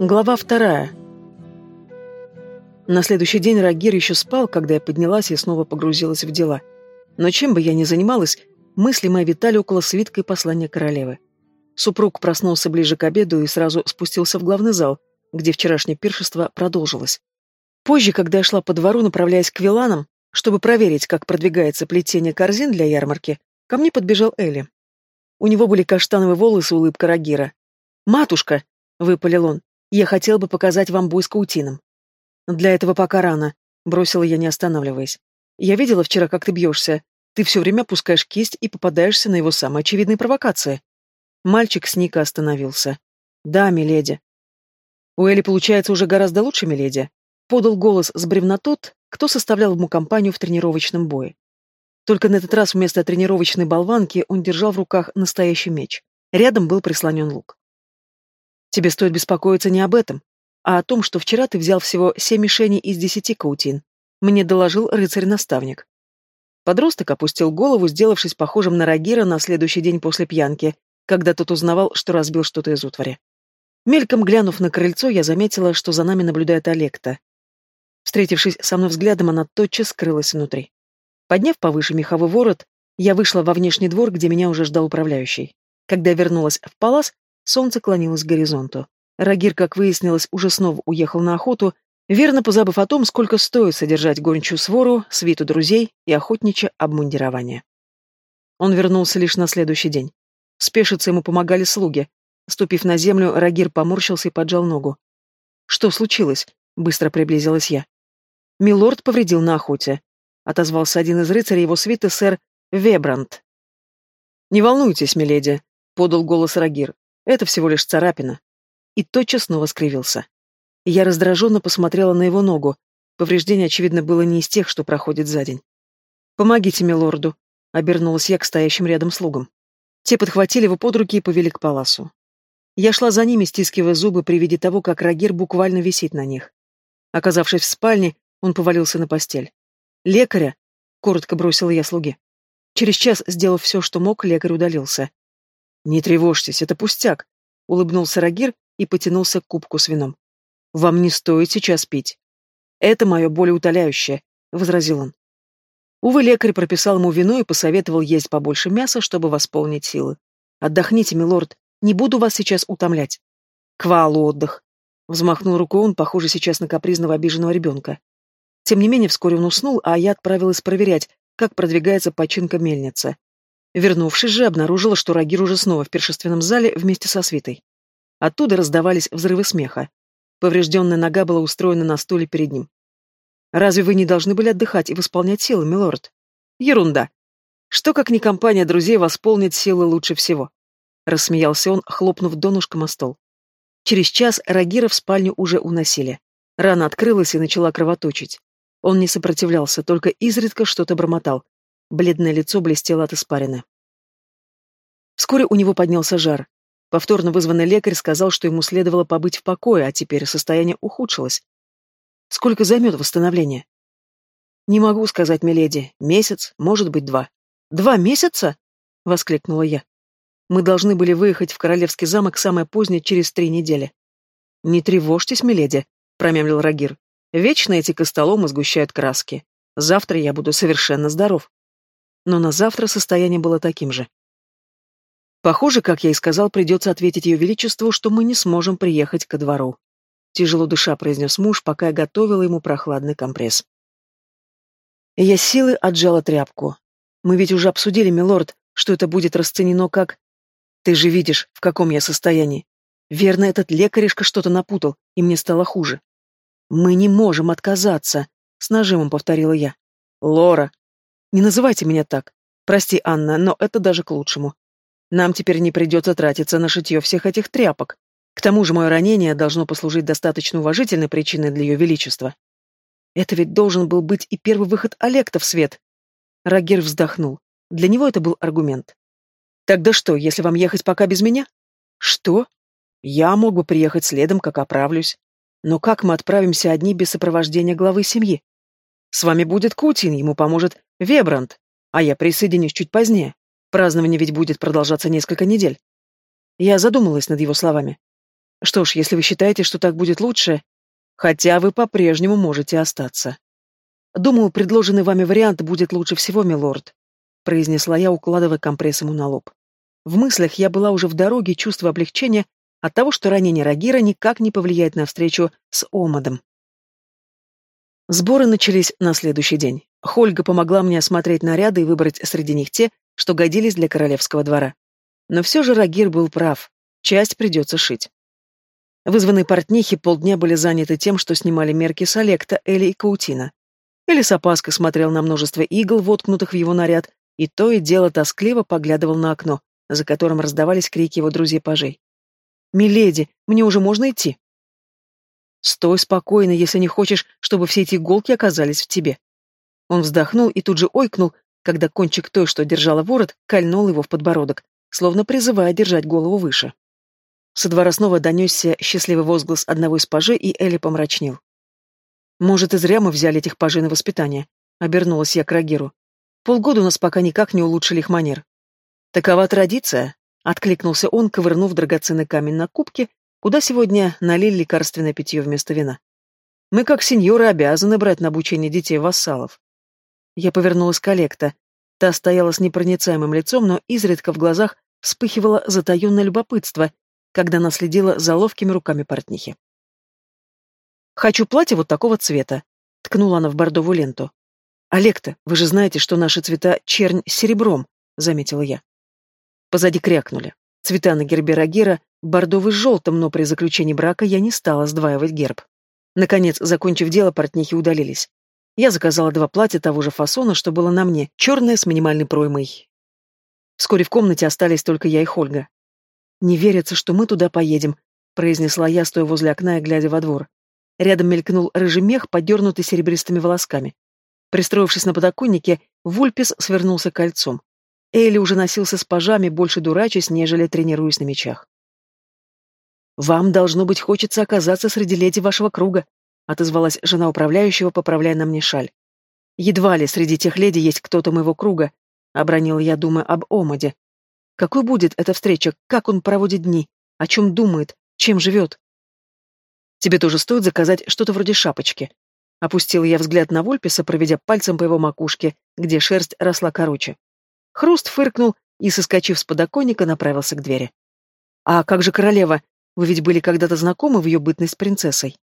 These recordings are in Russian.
Глава вторая. На следующий день Рагир еще спал, когда я поднялась и снова погрузилась в дела. Но чем бы я ни занималась, мысли мои витали около свитка и послания королевы. Супруг проснулся ближе к обеду и сразу спустился в главный зал, где вчерашнее пиршество продолжилось. Позже, когда я шла по двору, направляясь к виланам, чтобы проверить, как продвигается плетение корзин для ярмарки, ко мне подбежал Элли. У него были каштановые волосы и улыбка Рагира. «Матушка!» — выпалил он. Я хотел бы показать вам бой с каутином. Для этого пока рано, бросила я, не останавливаясь. Я видела вчера, как ты бьешься. Ты все время пускаешь кисть и попадаешься на его самые очевидные провокации. Мальчик с Ника остановился. Да, миледи. У Эли получается уже гораздо лучше, миледи. Подал голос с бревна тот, кто составлял ему компанию в тренировочном бое. Только на этот раз вместо тренировочной болванки он держал в руках настоящий меч. Рядом был прислонен лук. Тебе стоит беспокоиться не об этом, а о том, что вчера ты взял всего семь мишеней из десяти каутин. Мне доложил рыцарь-наставник. Подросток опустил голову, сделавшись похожим на Рагира на следующий день после пьянки, когда тот узнавал, что разбил что-то из утвари. Мельком глянув на крыльцо, я заметила, что за нами наблюдает Олекта. Встретившись со мной взглядом, она тотчас скрылась внутри. Подняв повыше меховой ворот, я вышла во внешний двор, где меня уже ждал управляющий. Когда вернулась в палас, Солнце клонилось к горизонту. Рагир, как выяснилось, уже снова уехал на охоту, верно позабыв о том, сколько стоит содержать гончую свору, свиту друзей и охотничье обмундирование. Он вернулся лишь на следующий день. Спешиться ему помогали слуги. Ступив на землю, Рагир поморщился и поджал ногу. «Что случилось?» — быстро приблизилась я. «Милорд повредил на охоте», — отозвался один из рыцарей его свиты, сэр Вебранд. «Не волнуйтесь, миледи», — подал голос Рагир. Это всего лишь царапина. И тотчас снова скривился. Я раздраженно посмотрела на его ногу. Повреждение, очевидно, было не из тех, что проходит за день. «Помогите милорду», — обернулась я к стоящим рядом слугам. Те подхватили его под руки и повели к паласу. Я шла за ними, стискивая зубы при виде того, как Рагир буквально висит на них. Оказавшись в спальне, он повалился на постель. «Лекаря!» — коротко бросила я слуге. Через час, сделав все, что мог, лекарь удалился. «Не тревожьтесь, это пустяк», — улыбнулся Рагир и потянулся к кубку с вином. «Вам не стоит сейчас пить». «Это мое болеутоляющее», — возразил он. Увы, лекарь прописал ему вино и посоветовал есть побольше мяса, чтобы восполнить силы. «Отдохните, милорд, не буду вас сейчас утомлять». «Квал отдых», — взмахнул рукой он, похоже сейчас на капризного обиженного ребенка. Тем не менее, вскоре он уснул, а я отправилась проверять, как продвигается починка мельницы. Вернувшись же, обнаружила, что Рагир уже снова в першественном зале вместе со свитой. Оттуда раздавались взрывы смеха. Поврежденная нога была устроена на стуле перед ним. «Разве вы не должны были отдыхать и восполнять силы, милорд?» «Ерунда. Что, как ни компания друзей, восполнит силы лучше всего?» Рассмеялся он, хлопнув донышком о стол. Через час Рагира в спальню уже уносили. Рана открылась и начала кровоточить. Он не сопротивлялся, только изредка что-то бормотал. Бледное лицо блестело от испарины. Вскоре у него поднялся жар. Повторно вызванный лекарь сказал, что ему следовало побыть в покое, а теперь состояние ухудшилось. Сколько займет восстановление? Не могу сказать, миледи. Месяц, может быть, два. Два месяца? Воскликнула я. Мы должны были выехать в Королевский замок самое позднее через три недели. Не тревожьтесь, миледи, промямлил Рагир. Вечно эти костоломы сгущают краски. Завтра я буду совершенно здоров но на завтра состояние было таким же. Похоже, как я и сказал, придется ответить ее величеству, что мы не сможем приехать ко двору. Тяжело дыша произнес муж, пока я готовила ему прохладный компресс. Я силы отжала тряпку. Мы ведь уже обсудили, милорд, что это будет расценено как... Ты же видишь, в каком я состоянии. Верно, этот лекаришка что-то напутал, и мне стало хуже. Мы не можем отказаться, с нажимом повторила я. Лора, не называйте меня так. Прости, Анна, но это даже к лучшему. Нам теперь не придется тратиться на шитье всех этих тряпок. К тому же мое ранение должно послужить достаточно уважительной причиной для ее величества. Это ведь должен был быть и первый выход Олекта в свет. Рагер вздохнул. Для него это был аргумент. Тогда что, если вам ехать пока без меня? Что? Я мог бы приехать следом, как оправлюсь. Но как мы отправимся одни без сопровождения главы семьи? С вами будет Кутин, ему поможет Вебранд, а я присоединюсь чуть позднее. Празднование ведь будет продолжаться несколько недель. Я задумалась над его словами. Что ж, если вы считаете, что так будет лучше, хотя вы по-прежнему можете остаться. Думаю, предложенный вами вариант будет лучше всего, милорд, произнесла я, укладывая компресс ему на лоб. В мыслях я была уже в дороге, чувство облегчения от того, что ранение Рагира никак не повлияет на встречу с Омадом. Сборы начались на следующий день. Хольга помогла мне осмотреть наряды и выбрать среди них те, что годились для королевского двора. Но все же Рагир был прав. Часть придется шить. Вызванные портнихи полдня были заняты тем, что снимали мерки с Олекта, Эли и Каутина. Эли с опаской смотрел на множество игл, воткнутых в его наряд, и то и дело тоскливо поглядывал на окно, за которым раздавались крики его друзей-пажей. «Миледи, мне уже можно идти?» Стой спокойно, если не хочешь, чтобы все эти иголки оказались в тебе. Он вздохнул и тут же ойкнул, когда кончик той, что держала ворот, кольнул его в подбородок, словно призывая держать голову выше. Со двора снова донесся счастливый возглас одного из пажей, и Элли помрачнел. «Может, и зря мы взяли этих пажей на воспитание», — обернулась я к Рагиру. «Полгода у нас пока никак не улучшили их манер». «Такова традиция», — откликнулся он, ковырнув драгоценный камень на кубке куда сегодня налили лекарственное питье вместо вина. Мы, как сеньоры, обязаны брать на обучение детей вассалов. Я повернулась к Олекта. Та стояла с непроницаемым лицом, но изредка в глазах вспыхивало затаенное любопытство, когда она следила за ловкими руками портнихи. «Хочу платье вот такого цвета», — ткнула она в бордовую ленту. «Олекта, вы же знаете, что наши цвета чернь с серебром», — заметила я. Позади крякнули. Цвета на гербе Рагира бордовый с желтым, но при заключении брака я не стала сдваивать герб. Наконец, закончив дело, портнихи удалились. Я заказала два платья того же фасона, что было на мне, черное с минимальной проймой. Вскоре в комнате остались только я и Хольга. «Не верится, что мы туда поедем», — произнесла я, стоя возле окна и глядя во двор. Рядом мелькнул рыжий мех, подернутый серебристыми волосками. Пристроившись на подоконнике, Вульпис свернулся кольцом. Элли уже носился с пажами, больше дурачась, нежели тренируясь на мечах. «Вам, должно быть, хочется оказаться среди леди вашего круга», отозвалась жена управляющего, поправляя на мне шаль. «Едва ли среди тех леди есть кто-то моего круга», обронил я, думая об Омаде. «Какой будет эта встреча? Как он проводит дни? О чем думает? Чем живет?» «Тебе тоже стоит заказать что-то вроде шапочки», Опустил я взгляд на Вольписа, проведя пальцем по его макушке, где шерсть росла короче. Хруст фыркнул и, соскочив с подоконника, направился к двери. «А как же королева? Вы ведь были когда-то знакомы в ее бытность принцессой?»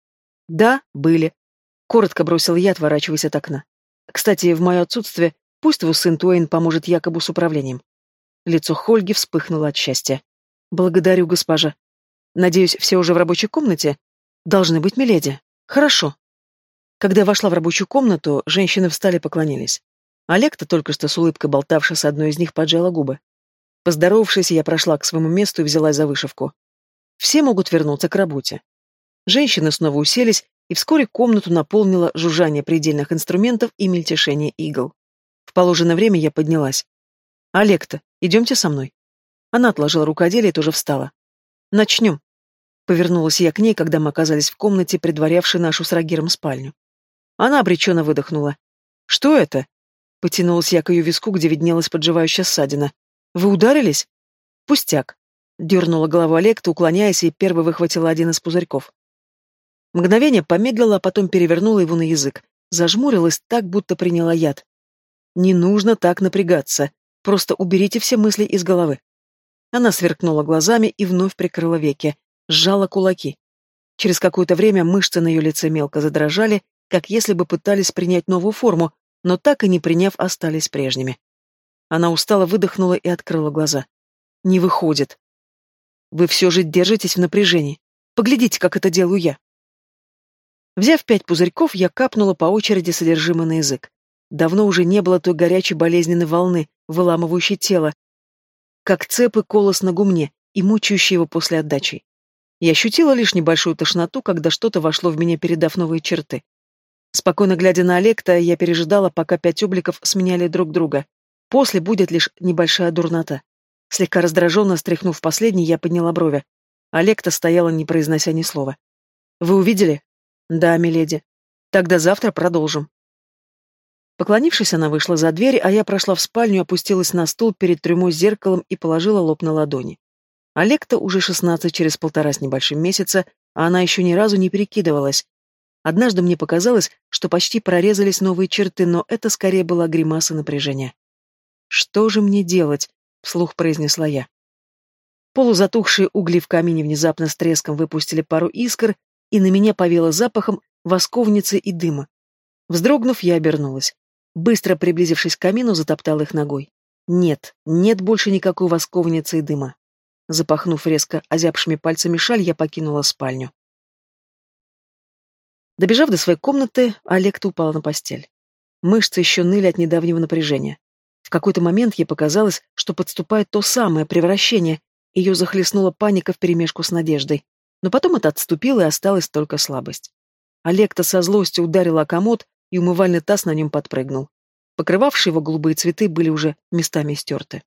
«Да, были». Коротко бросил я, отворачиваясь от окна. «Кстати, в мое отсутствие пусть твой сын Туэйн поможет якобы с управлением». Лицо Хольги вспыхнуло от счастья. «Благодарю, госпожа. Надеюсь, все уже в рабочей комнате? Должны быть миледи. Хорошо». Когда вошла в рабочую комнату, женщины встали и поклонились. Олег-то только что с улыбкой болтавший с одной из них поджала губы. Поздоровавшись, я прошла к своему месту и взялась за вышивку. Все могут вернуться к работе. Женщины снова уселись, и вскоре комнату наполнило жужжание предельных инструментов и мельтешение игл. В положенное время я поднялась. «Олег-то, идемте со мной». Она отложила рукоделие и тоже встала. «Начнем». Повернулась я к ней, когда мы оказались в комнате, предварявшей нашу с Рагиром спальню. Она обреченно выдохнула. «Что это?» Потянулась я к ее виску, где виднелась подживающая ссадина. «Вы ударились?» «Пустяк», — дернула голову Олекта, уклоняясь, и первый выхватила один из пузырьков. Мгновение помедлила, а потом перевернула его на язык. Зажмурилась так, будто приняла яд. «Не нужно так напрягаться. Просто уберите все мысли из головы». Она сверкнула глазами и вновь прикрыла веки, сжала кулаки. Через какое-то время мышцы на ее лице мелко задрожали, как если бы пытались принять новую форму, но так и не приняв, остались прежними. Она устало выдохнула и открыла глаза. Не выходит. Вы все же держитесь в напряжении. Поглядите, как это делаю я. Взяв пять пузырьков, я капнула по очереди содержимое на язык. Давно уже не было той горячей болезненной волны, выламывающей тело, как цепы колос на гумне и мучающей его после отдачи. Я ощутила лишь небольшую тошноту, когда что-то вошло в меня, передав новые черты. Спокойно глядя на Олекта, я пережидала, пока пять обликов сменяли друг друга. После будет лишь небольшая дурнота. Слегка раздраженно стряхнув последний, я подняла брови. Олекта стояла, не произнося ни слова. «Вы увидели?» «Да, миледи. Тогда завтра продолжим». Поклонившись, она вышла за дверь, а я прошла в спальню, опустилась на стул перед трюмой зеркалом и положила лоб на ладони. Олег-то уже шестнадцать через полтора с небольшим месяца, а она еще ни разу не перекидывалась. Однажды мне показалось, что почти прорезались новые черты, но это скорее была гримаса напряжения. «Что же мне делать?» — вслух произнесла я. Полузатухшие угли в камине внезапно с треском выпустили пару искр, и на меня повело запахом восковницы и дыма. Вздрогнув, я обернулась. Быстро приблизившись к камину, затоптала их ногой. Нет, нет больше никакой восковницы и дыма. Запахнув резко озябшими пальцами шаль, я покинула спальню. Добежав до своей комнаты, Олег-то упала на постель. Мышцы еще ныли от недавнего напряжения. В какой-то момент ей показалось, что подступает то самое превращение, ее захлестнула паника вперемешку с надеждой. Но потом это отступило, и осталась только слабость. Олег-то со злостью ударил о комод, и умывальный таз на нем подпрыгнул. Покрывавшие его голубые цветы были уже местами стерты.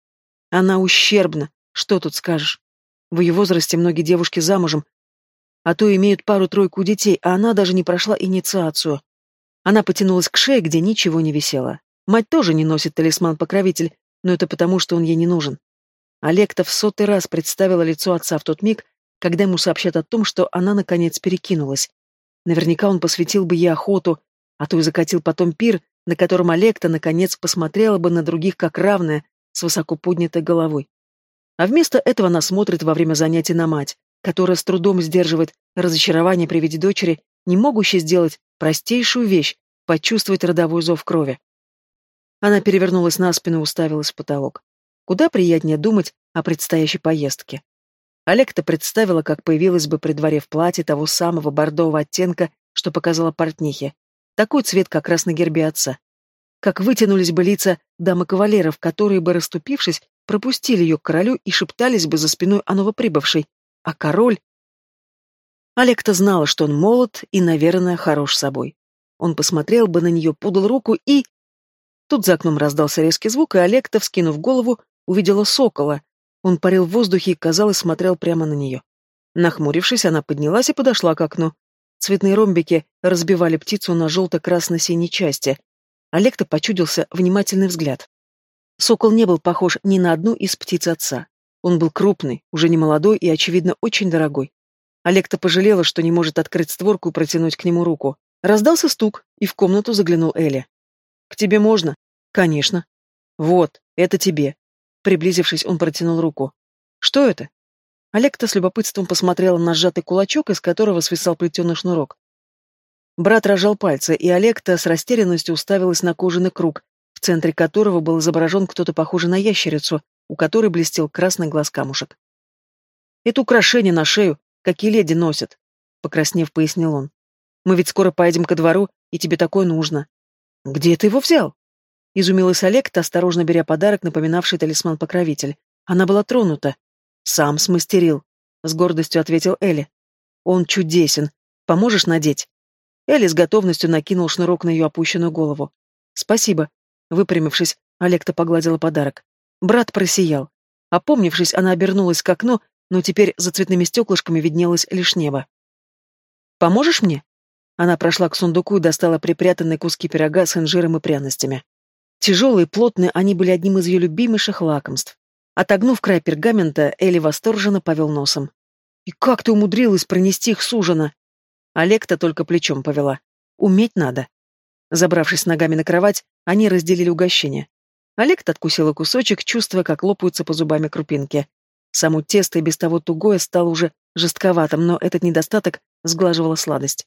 Она ущербна, что тут скажешь? В ее возрасте многие девушки замужем, а то имеют пару-тройку детей, а она даже не прошла инициацию. Она потянулась к шее, где ничего не висело. Мать тоже не носит талисман-покровитель, но это потому, что он ей не нужен. Олег-то в сотый раз представила лицо отца в тот миг, когда ему сообщат о том, что она, наконец, перекинулась. Наверняка он посвятил бы ей охоту, а то и закатил потом пир, на котором Олег-то, наконец, посмотрела бы на других как равная, с высоко поднятой головой. А вместо этого она смотрит во время занятий на мать, которая с трудом сдерживает разочарование при виде дочери, не могущей сделать простейшую вещь — почувствовать родовой зов крови. Она перевернулась на спину и уставилась в потолок. Куда приятнее думать о предстоящей поездке. Олег-то представила, как появилась бы при дворе в платье того самого бордового оттенка, что показала портнихе. Такой цвет как раз на гербе отца. Как вытянулись бы лица дамы-кавалеров, которые бы, расступившись, пропустили ее к королю и шептались бы за спиной о новоприбывшей. А король... Олег-то знала, что он молод и, наверное, хорош собой. Он посмотрел бы на нее, подал руку и... Тут за окном раздался резкий звук, и Олег-то, вскинув голову, увидела сокола. Он парил в воздухе и, казалось, смотрел прямо на нее. Нахмурившись, она поднялась и подошла к окну. Цветные ромбики разбивали птицу на желто-красно-синей части. Олег-то почудился внимательный взгляд. Сокол не был похож ни на одну из птиц отца. Он был крупный, уже не молодой и, очевидно, очень дорогой. Олег-то пожалела, что не может открыть створку и протянуть к нему руку. Раздался стук, и в комнату заглянул Элли. «К тебе можно?» «Конечно». «Вот, это тебе. Приблизившись, он протянул руку. «Что это?» Олег-то с любопытством посмотрела на сжатый кулачок, из которого свисал плетеный шнурок. Брат рожал пальцы, и Олег-то с растерянностью уставилась на кожаный круг, в центре которого был изображен кто-то похожий на ящерицу, у которой блестел красный глаз камушек. «Это украшение на шею, какие леди носят», — покраснев, пояснил он. «Мы ведь скоро поедем ко двору, и тебе такое нужно». «Где ты его взял?» Изумилась Олег, осторожно беря подарок, напоминавший талисман-покровитель. Она была тронута. «Сам смастерил», — с гордостью ответил Элли. «Он чудесен. Поможешь надеть?» Элли с готовностью накинул шнурок на ее опущенную голову. «Спасибо». Выпрямившись, Олег-то погладила подарок. Брат просиял. Опомнившись, она обернулась к окну, но теперь за цветными стеклышками виднелось лишь небо. «Поможешь мне?» Она прошла к сундуку и достала припрятанные куски пирога с инжиром и пряностями. Тяжелые, плотные, они были одним из ее любимейших лакомств. Отогнув край пергамента, Элли восторженно повел носом. «И как ты умудрилась пронести их с ужина?» Олег-то только плечом повела. «Уметь надо». Забравшись ногами на кровать, они разделили угощение. Олег-то откусила кусочек, чувствуя, как лопаются по зубами крупинки. Само тесто и без того тугое стало уже жестковатым, но этот недостаток сглаживала сладость.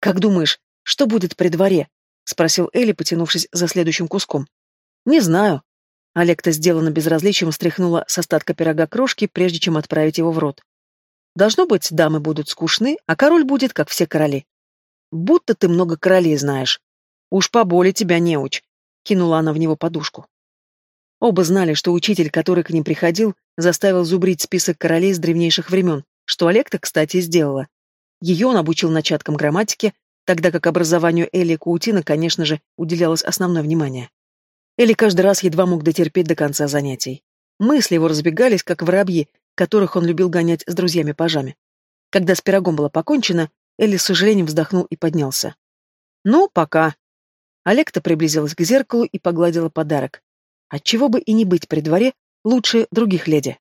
«Как думаешь, что будет при дворе?» — спросил Элли, потянувшись за следующим куском. «Не знаю». Олег-то сделанно безразличием стряхнула с остатка пирога крошки, прежде чем отправить его в рот. «Должно быть, дамы будут скучны, а король будет, как все короли». «Будто ты много королей знаешь. Уж поболе тебя не учь», — кинула она в него подушку. Оба знали, что учитель, который к ним приходил, заставил зубрить список королей с древнейших времен, что Олег-то, кстати, сделала. Ее он обучил начаткам грамматики, тогда как образованию Элли Каутина, конечно же, уделялось основное внимание. Элли каждый раз едва мог дотерпеть до конца занятий. Мысли его разбегались, как воробьи, которых он любил гонять с друзьями-пажами. Когда с пирогом было покончено, Элли с сожалением вздохнул и поднялся. «Ну, пока». Олег-то приблизилась к зеркалу и погладила подарок. Отчего бы и не быть при дворе лучше других леди.